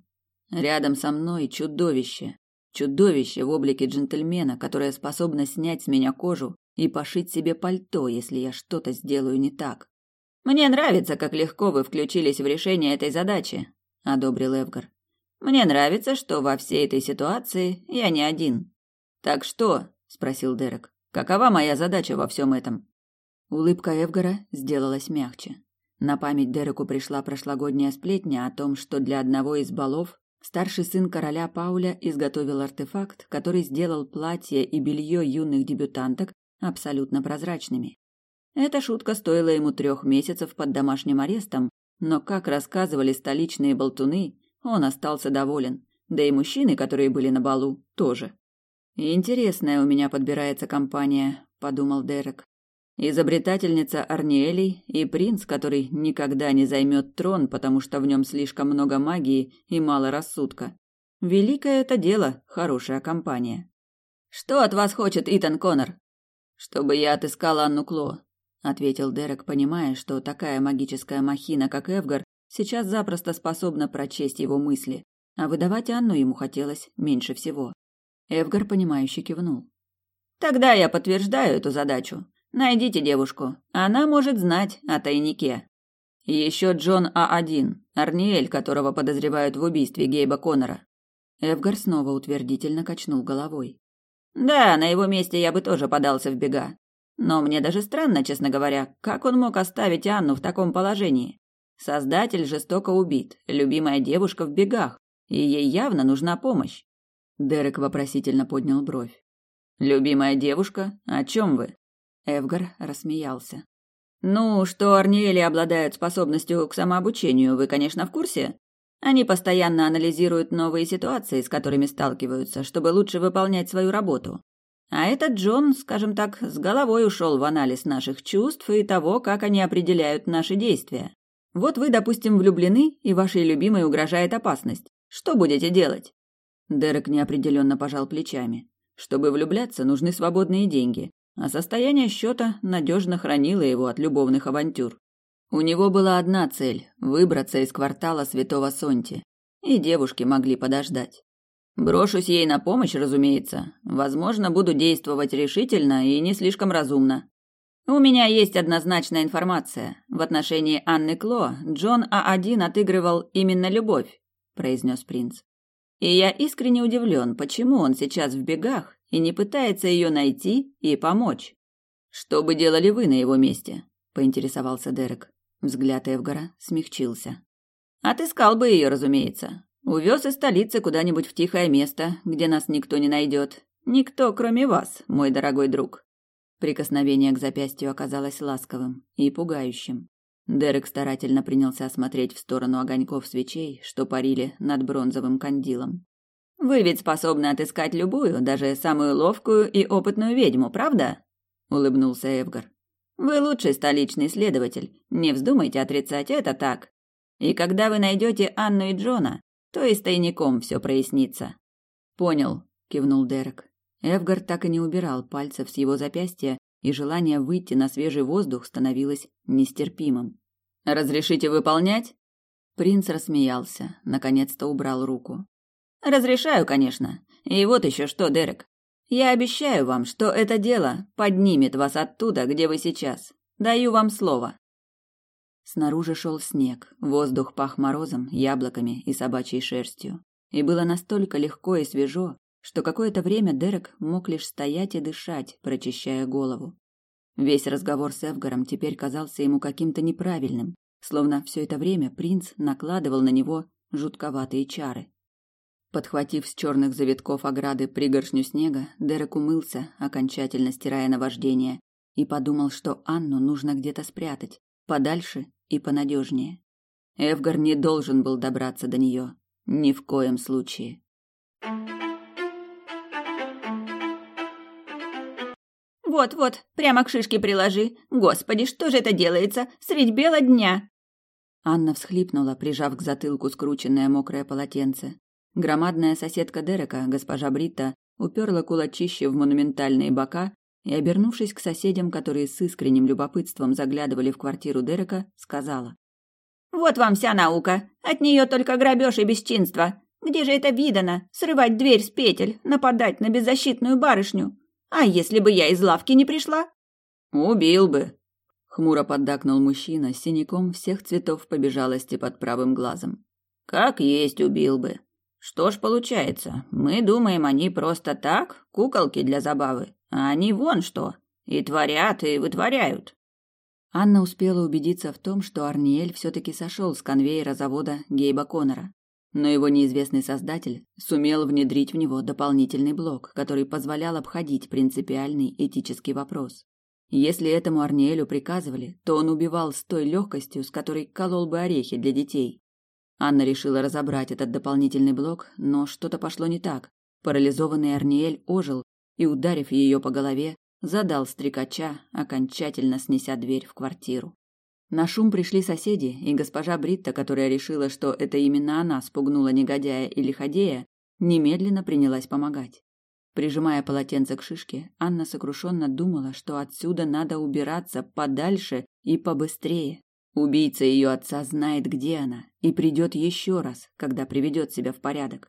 Speaker 1: Рядом со мной чудовище. Чудовище в облике джентльмена, которое способно снять с меня кожу и пошить себе пальто, если я что-то сделаю не так. Мне нравится, как легко вы включились в решение этой задачи, одобрил Эвгар. Мне нравится, что во всей этой ситуации я не один. Так что, спросил Дерек, какова моя задача во всем этом? Улыбка Эвгара сделалась мягче. На память Дереку пришла прошлогодняя сплетня о том, что для одного из балов старший сын короля Пауля изготовил артефакт, который сделал платье и белье юных дебютанток абсолютно прозрачными. Эта шутка стоила ему трех месяцев под домашним арестом, но, как рассказывали столичные болтуны, он остался доволен, да и мужчины, которые были на балу, тоже. «Интересная у меня подбирается компания», — подумал Дерек. Изобретательница Арниэлей и принц, который никогда не займет трон, потому что в нем слишком много магии и мало рассудка. Великое это дело, хорошая компания. Что от вас хочет Итан Коннор? Чтобы я отыскала Анну Кло, ответил Дерек, понимая, что такая магическая махина, как Эвгар, сейчас запросто способна прочесть его мысли, а выдавать Анну ему хотелось меньше всего. Эвгар понимающе кивнул. Тогда я подтверждаю эту задачу. Найдите девушку. Она может знать о тайнике. Еще Джон А1, Арниэль, которого подозревают в убийстве Гейба Коннора. Эвгар снова утвердительно качнул головой. Да, на его месте я бы тоже подался в бега. Но мне даже странно, честно говоря, как он мог оставить Анну в таком положении. Создатель жестоко убит, любимая девушка в бегах, и ей явно нужна помощь. Дерек вопросительно поднял бровь. Любимая девушка? О чем вы? Эвгар рассмеялся. Ну, что Арниэли обладают способностью к самообучению, вы, конечно, в курсе. Они постоянно анализируют новые ситуации, с которыми сталкиваются, чтобы лучше выполнять свою работу. А этот Джон, скажем так, с головой ушел в анализ наших чувств и того, как они определяют наши действия. Вот вы, допустим, влюблены, и вашей любимой угрожает опасность. Что будете делать? Дерек неопределенно пожал плечами. Чтобы влюбляться, нужны свободные деньги а состояние счета надежно хранило его от любовных авантюр. У него была одна цель – выбраться из квартала Святого Сонти, и девушки могли подождать. Брошусь ей на помощь, разумеется. Возможно, буду действовать решительно и не слишком разумно. У меня есть однозначная информация. В отношении Анны Кло Джон А1 отыгрывал именно любовь, произнес принц. И я искренне удивлен, почему он сейчас в бегах и не пытается ее найти и помочь. Что бы делали вы на его месте? поинтересовался Дерек. Взгляд Эвгара смягчился. Отыскал бы ее, разумеется. Увез из столицы куда-нибудь в тихое место, где нас никто не найдет. Никто, кроме вас, мой дорогой друг. Прикосновение к запястью оказалось ласковым и пугающим. Дерек старательно принялся осмотреть в сторону огоньков свечей, что парили над бронзовым кандилом. Вы ведь способны отыскать любую, даже самую ловкую и опытную ведьму, правда? улыбнулся Эвгар. Вы лучший столичный следователь. Не вздумайте отрицать это так. И когда вы найдете Анну и Джона, то и с тайником все прояснится. Понял, кивнул Дерек. Эвгар так и не убирал пальцев с его запястья, и желание выйти на свежий воздух становилось нестерпимым. Разрешите выполнять? Принц рассмеялся, наконец-то убрал руку. Разрешаю, конечно. И вот еще что, Дерек. Я обещаю вам, что это дело поднимет вас оттуда, где вы сейчас. Даю вам слово. Снаружи шел снег, воздух пах морозом, яблоками и собачьей шерстью. И было настолько легко и свежо, что какое-то время Дерек мог лишь стоять и дышать, прочищая голову. Весь разговор с Эвгаром теперь казался ему каким-то неправильным, словно все это время принц накладывал на него жутковатые чары. Подхватив с черных завитков ограды пригоршню снега, Дерек умылся, окончательно стирая наваждение, и подумал, что Анну нужно где-то спрятать, подальше и понадежнее. Эвгар не должен был добраться до нее. Ни в коем случае.
Speaker 2: Вот-вот, прямо к шишке приложи. Господи, что же это делается? Средь бела дня.
Speaker 1: Анна всхлипнула, прижав к затылку скрученное мокрое полотенце. Громадная соседка Дерека, госпожа Бритта, уперла кулачище в монументальные бока и, обернувшись к соседям, которые с искренним любопытством заглядывали в квартиру Дерека, сказала.
Speaker 2: «Вот вам вся наука. От нее только грабеж и бесчинство. Где же это видано? Срывать дверь с петель, нападать на беззащитную барышню. А если бы я из лавки не пришла?»
Speaker 1: «Убил бы», — хмуро поддакнул мужчина, синяком всех цветов побежалости под правым глазом. «Как есть убил бы. Что ж получается, мы думаем, они просто так, куколки для забавы, а они вон что, и творят, и вытворяют. Анна успела убедиться в том, что Арниэль все-таки сошел с конвейера завода Гейба Коннора. Но его неизвестный создатель сумел внедрить в него дополнительный блок, который позволял обходить принципиальный этический вопрос. Если этому Арниэлю приказывали, то он убивал с той легкостью, с которой колол бы орехи для детей. Анна решила разобрать этот дополнительный блок, но что-то пошло не так. Парализованный Арниэль ожил и, ударив ее по голове, задал стрекача, окончательно снеся дверь в квартиру. На шум пришли соседи, и госпожа Бритта, которая решила, что это именно она спугнула негодяя и лиходея, немедленно принялась помогать. Прижимая полотенце к шишке, Анна сокрушенно думала, что отсюда надо убираться подальше и побыстрее. Убийца ее отца знает, где она, и придет еще раз, когда приведет себя в порядок.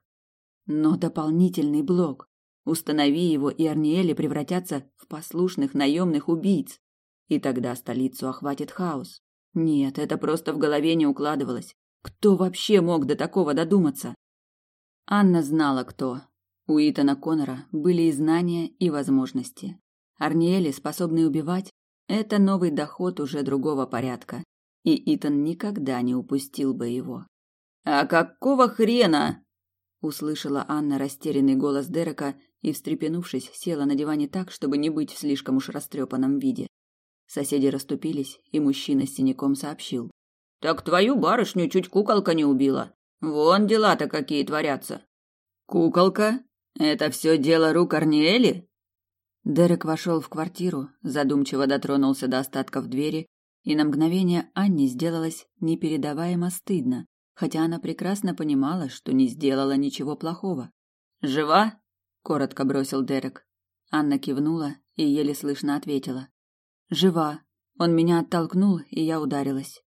Speaker 1: Но дополнительный блок. Установи его, и Арниэли превратятся в послушных наемных убийц. И тогда столицу охватит хаос. Нет, это просто в голове не укладывалось. Кто вообще мог до такого додуматься? Анна знала, кто. У Итана Коннора были и знания, и возможности. Арниэли, способный убивать, это новый доход уже другого порядка, и Итан никогда не упустил бы его. «А какого хрена?» услышала Анна растерянный голос Дерека и, встрепенувшись, села на диване так, чтобы не быть в слишком уж растрепанном виде. Соседи расступились, и мужчина с синяком сообщил: "Так твою барышню чуть куколка не убила. Вон дела-то какие творятся". "Куколка? Это все дело рук Арниэли?" Дерек вошел в квартиру, задумчиво дотронулся до остатков двери и на мгновение Анне сделалось непередаваемо стыдно, хотя она прекрасно понимала, что не сделала ничего плохого. «Жива?» – коротко бросил Дерек. Анна кивнула и еле слышно ответила. «Жива. Он меня оттолкнул, и я ударилась».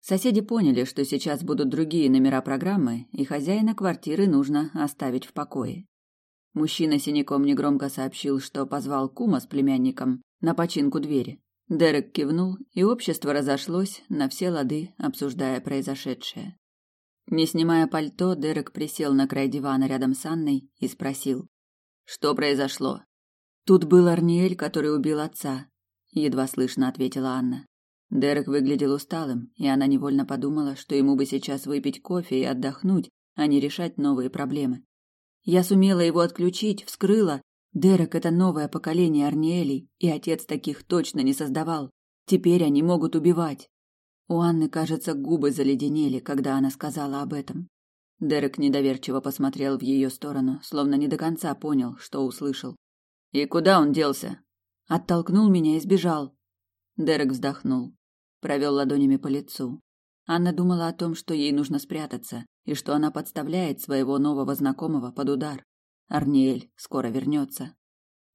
Speaker 1: Соседи поняли, что сейчас будут другие номера программы, и хозяина квартиры нужно оставить в покое. Мужчина синяком негромко сообщил, что позвал кума с племянником на починку двери. Дерек кивнул, и общество разошлось на все лады, обсуждая произошедшее. Не снимая пальто, Дерек присел на край дивана рядом с Анной и спросил: "Что произошло?" "Тут был Арниэль, который убил отца", едва слышно ответила Анна. Дерек выглядел усталым, и она невольно подумала, что ему бы сейчас выпить кофе и отдохнуть, а не решать новые проблемы. Я сумела его отключить, вскрыла, Дерек — это новое поколение Арниэлей, и отец таких точно не создавал. Теперь они могут убивать. У Анны, кажется, губы заледенели, когда она сказала об этом. Дерек недоверчиво посмотрел в ее сторону, словно не до конца понял, что услышал. «И куда он делся?» Оттолкнул меня и сбежал. Дерек вздохнул, провел ладонями по лицу. Анна думала о том, что ей нужно спрятаться, и что она подставляет своего нового знакомого под удар. Арниэль скоро вернется.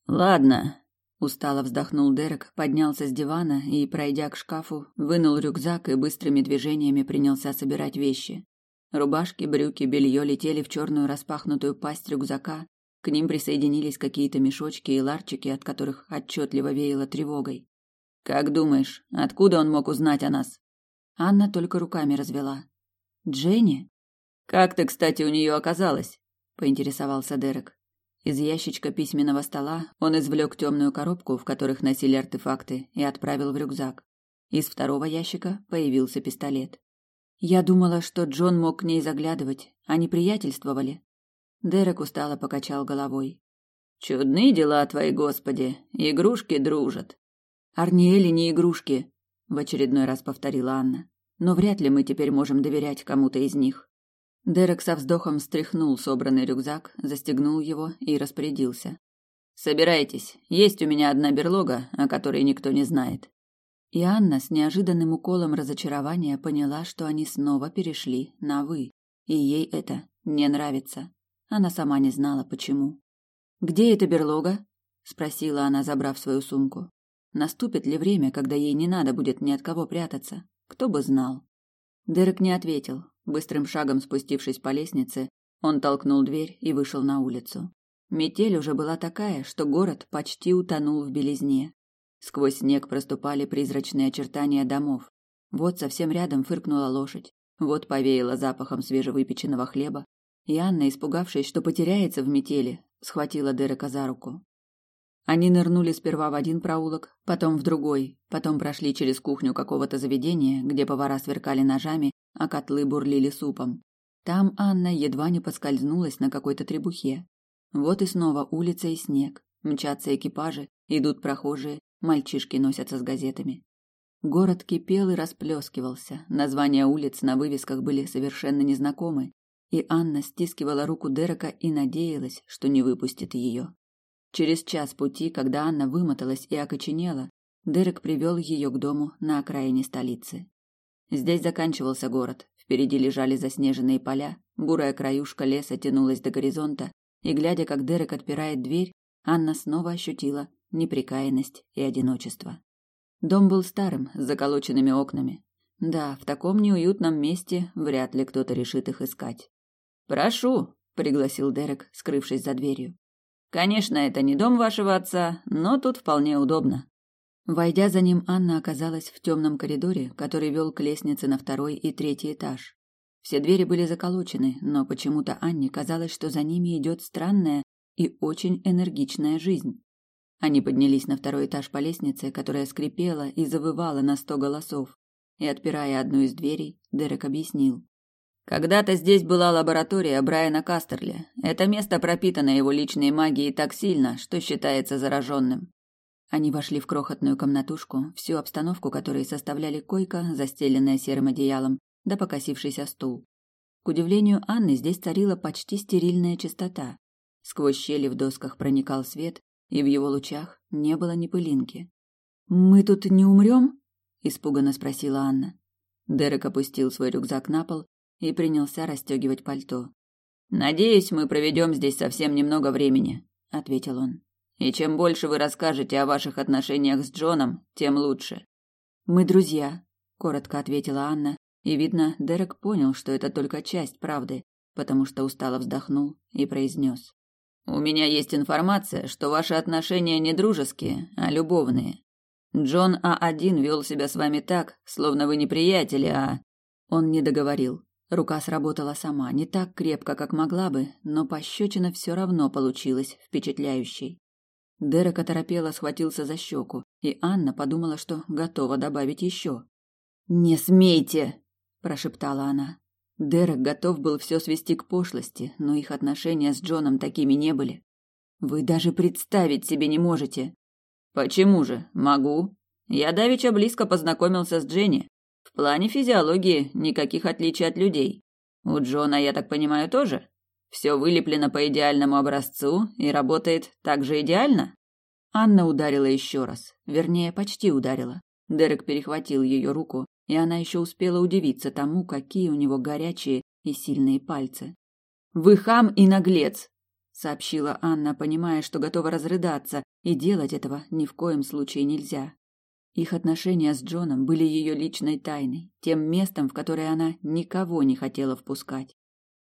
Speaker 1: Ладно, устало вздохнул Дерек, поднялся с дивана и, пройдя к шкафу, вынул рюкзак и быстрыми движениями принялся собирать вещи. Рубашки, брюки, белье летели в черную распахнутую пасть рюкзака. К ним присоединились какие-то мешочки и ларчики, от которых отчетливо веяло тревогой. Как думаешь, откуда он мог узнать о нас? Анна только руками развела. Дженни? Как ты, кстати, у нее оказалась? поинтересовался Дерек. Из ящичка письменного стола он извлек темную коробку, в которых носили артефакты, и отправил в рюкзак. Из второго ящика появился пистолет. Я думала, что Джон мог к ней заглядывать, они приятельствовали. Дерек устало покачал головой. Чудные дела твои, Господи, игрушки дружат. Арниэли не игрушки, в очередной раз повторила Анна. Но вряд ли мы теперь можем доверять кому-то из них. Дерек со вздохом встряхнул собранный рюкзак, застегнул его и распорядился. Собирайтесь, есть у меня одна берлога, о которой никто не знает. И Анна с неожиданным уколом разочарования поняла, что они снова перешли на вы, и ей это не нравится. Она сама не знала почему. Где эта берлога? спросила она, забрав свою сумку. Наступит ли время, когда ей не надо будет ни от кого прятаться? Кто бы знал. Дерек не ответил. Быстрым шагом спустившись по лестнице, он толкнул дверь и вышел на улицу. Метель уже была такая, что город почти утонул в белизне. Сквозь снег проступали призрачные очертания домов. Вот совсем рядом фыркнула лошадь. Вот повеяло запахом свежевыпеченного хлеба. И Анна, испугавшись, что потеряется в метели, схватила Дерека за руку. Они нырнули сперва в один проулок, потом в другой, потом прошли через кухню какого-то заведения, где повара сверкали ножами, а котлы бурлили супом. Там Анна едва не поскользнулась на какой-то требухе. Вот и снова улица и снег. Мчатся экипажи, идут прохожие, мальчишки носятся с газетами. Город кипел и расплескивался. Названия улиц на вывесках были совершенно незнакомы, и Анна стискивала руку Дерека и надеялась, что не выпустит ее. Через час пути, когда Анна вымоталась и окоченела, Дерек привел ее к дому на окраине столицы. Здесь заканчивался город, впереди лежали заснеженные поля, бурая краюшка леса тянулась до горизонта, и, глядя, как Дерек отпирает дверь, Анна снова ощутила неприкаянность и одиночество. Дом был старым, с заколоченными окнами. Да, в таком неуютном месте вряд ли кто-то решит их искать. «Прошу», — пригласил Дерек, скрывшись за дверью. «Конечно, это не дом вашего отца, но тут вполне удобно». Войдя за ним, Анна оказалась в темном коридоре, который вел к лестнице на второй и третий этаж. Все двери были заколочены, но почему-то Анне казалось, что за ними идет странная и очень энергичная жизнь. Они поднялись на второй этаж по лестнице, которая скрипела и завывала на сто голосов. И, отпирая одну из дверей, Дерек объяснил. Когда-то здесь была лаборатория Брайана Кастерли. Это место пропитано его личной магией так сильно, что считается зараженным. Они вошли в крохотную комнатушку, всю обстановку которой составляли койка, застеленная серым одеялом, да покосившийся стул. К удивлению Анны, здесь царила почти стерильная чистота. Сквозь щели в досках проникал свет, и в его лучах не было ни пылинки. «Мы тут не умрем?» – испуганно спросила Анна. Дерек опустил свой рюкзак на пол и принялся расстегивать пальто. «Надеюсь, мы проведем здесь совсем немного времени», — ответил он. «И чем больше вы расскажете о ваших отношениях с Джоном, тем лучше». «Мы друзья», — коротко ответила Анна, и, видно, Дерек понял, что это только часть правды, потому что устало вздохнул и произнес. «У меня есть информация, что ваши отношения не дружеские, а любовные. Джон А1 вел себя с вами так, словно вы не приятели, а...» Он не договорил. Рука сработала сама, не так крепко, как могла бы, но пощечина все равно получилась впечатляющей. Дерек оторопело схватился за щеку, и Анна подумала, что готова добавить еще. «Не смейте!» – прошептала она. Дерек готов был все свести к пошлости, но их отношения с Джоном такими не были. «Вы даже представить себе не можете!» «Почему же? Могу. Я давеча близко познакомился с Дженни. В плане физиологии никаких отличий от людей. У Джона, я так понимаю, тоже? Все вылеплено по идеальному образцу и работает так же идеально? Анна ударила еще раз, вернее, почти ударила. Дерек перехватил ее руку, и она еще успела удивиться тому, какие у него горячие и сильные пальцы. «Вы хам и наглец!» — сообщила Анна, понимая, что готова разрыдаться, и делать этого ни в коем случае нельзя. Их отношения с Джоном были ее личной тайной, тем местом, в которое она никого не хотела впускать.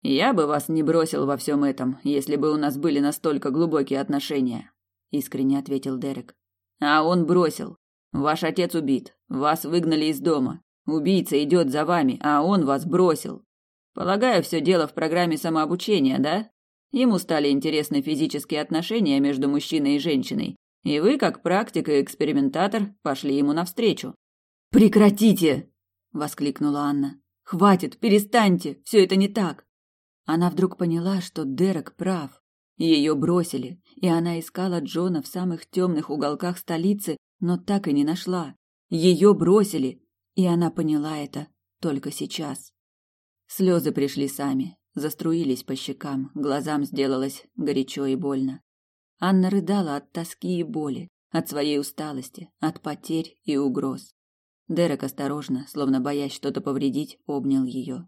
Speaker 1: «Я бы вас не бросил во всем этом, если бы у нас были настолько глубокие отношения», — искренне ответил Дерек. «А он бросил. Ваш отец убит. Вас выгнали из дома. Убийца идет за вами, а он вас бросил. Полагаю, все дело в программе самообучения, да? Ему стали интересны физические отношения между мужчиной и женщиной, и вы, как практик и экспериментатор, пошли ему навстречу. «Прекратите!» — воскликнула Анна. «Хватит, перестаньте, все это не так!» Она вдруг поняла, что Дерек прав. Ее бросили, и она искала Джона в самых темных уголках столицы, но так и не нашла. Ее бросили, и она поняла это только сейчас. Слезы пришли сами, заструились по щекам, глазам сделалось горячо и больно. Анна рыдала от тоски и боли, от своей усталости, от потерь и угроз. Дерек осторожно, словно боясь что-то повредить, обнял ее.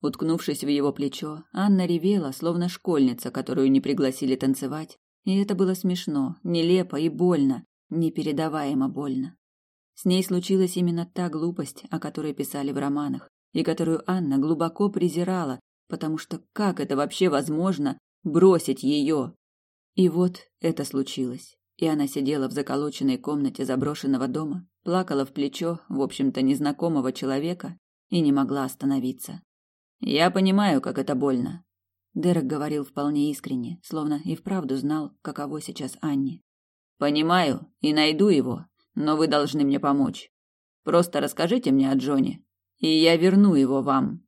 Speaker 1: Уткнувшись в его плечо, Анна ревела, словно школьница, которую не пригласили танцевать, и это было смешно, нелепо и больно, непередаваемо больно. С ней случилась именно та глупость, о которой писали в романах, и которую Анна глубоко презирала, потому что как это вообще возможно бросить ее? И вот это случилось. И она сидела в заколоченной комнате заброшенного дома, плакала в плечо, в общем-то, незнакомого человека и не могла остановиться. Я понимаю, как это больно. Дерек говорил вполне искренне, словно и вправду знал, каково сейчас Анне. Понимаю и найду его, но вы должны мне помочь. Просто расскажите мне о Джоне, и я верну его вам.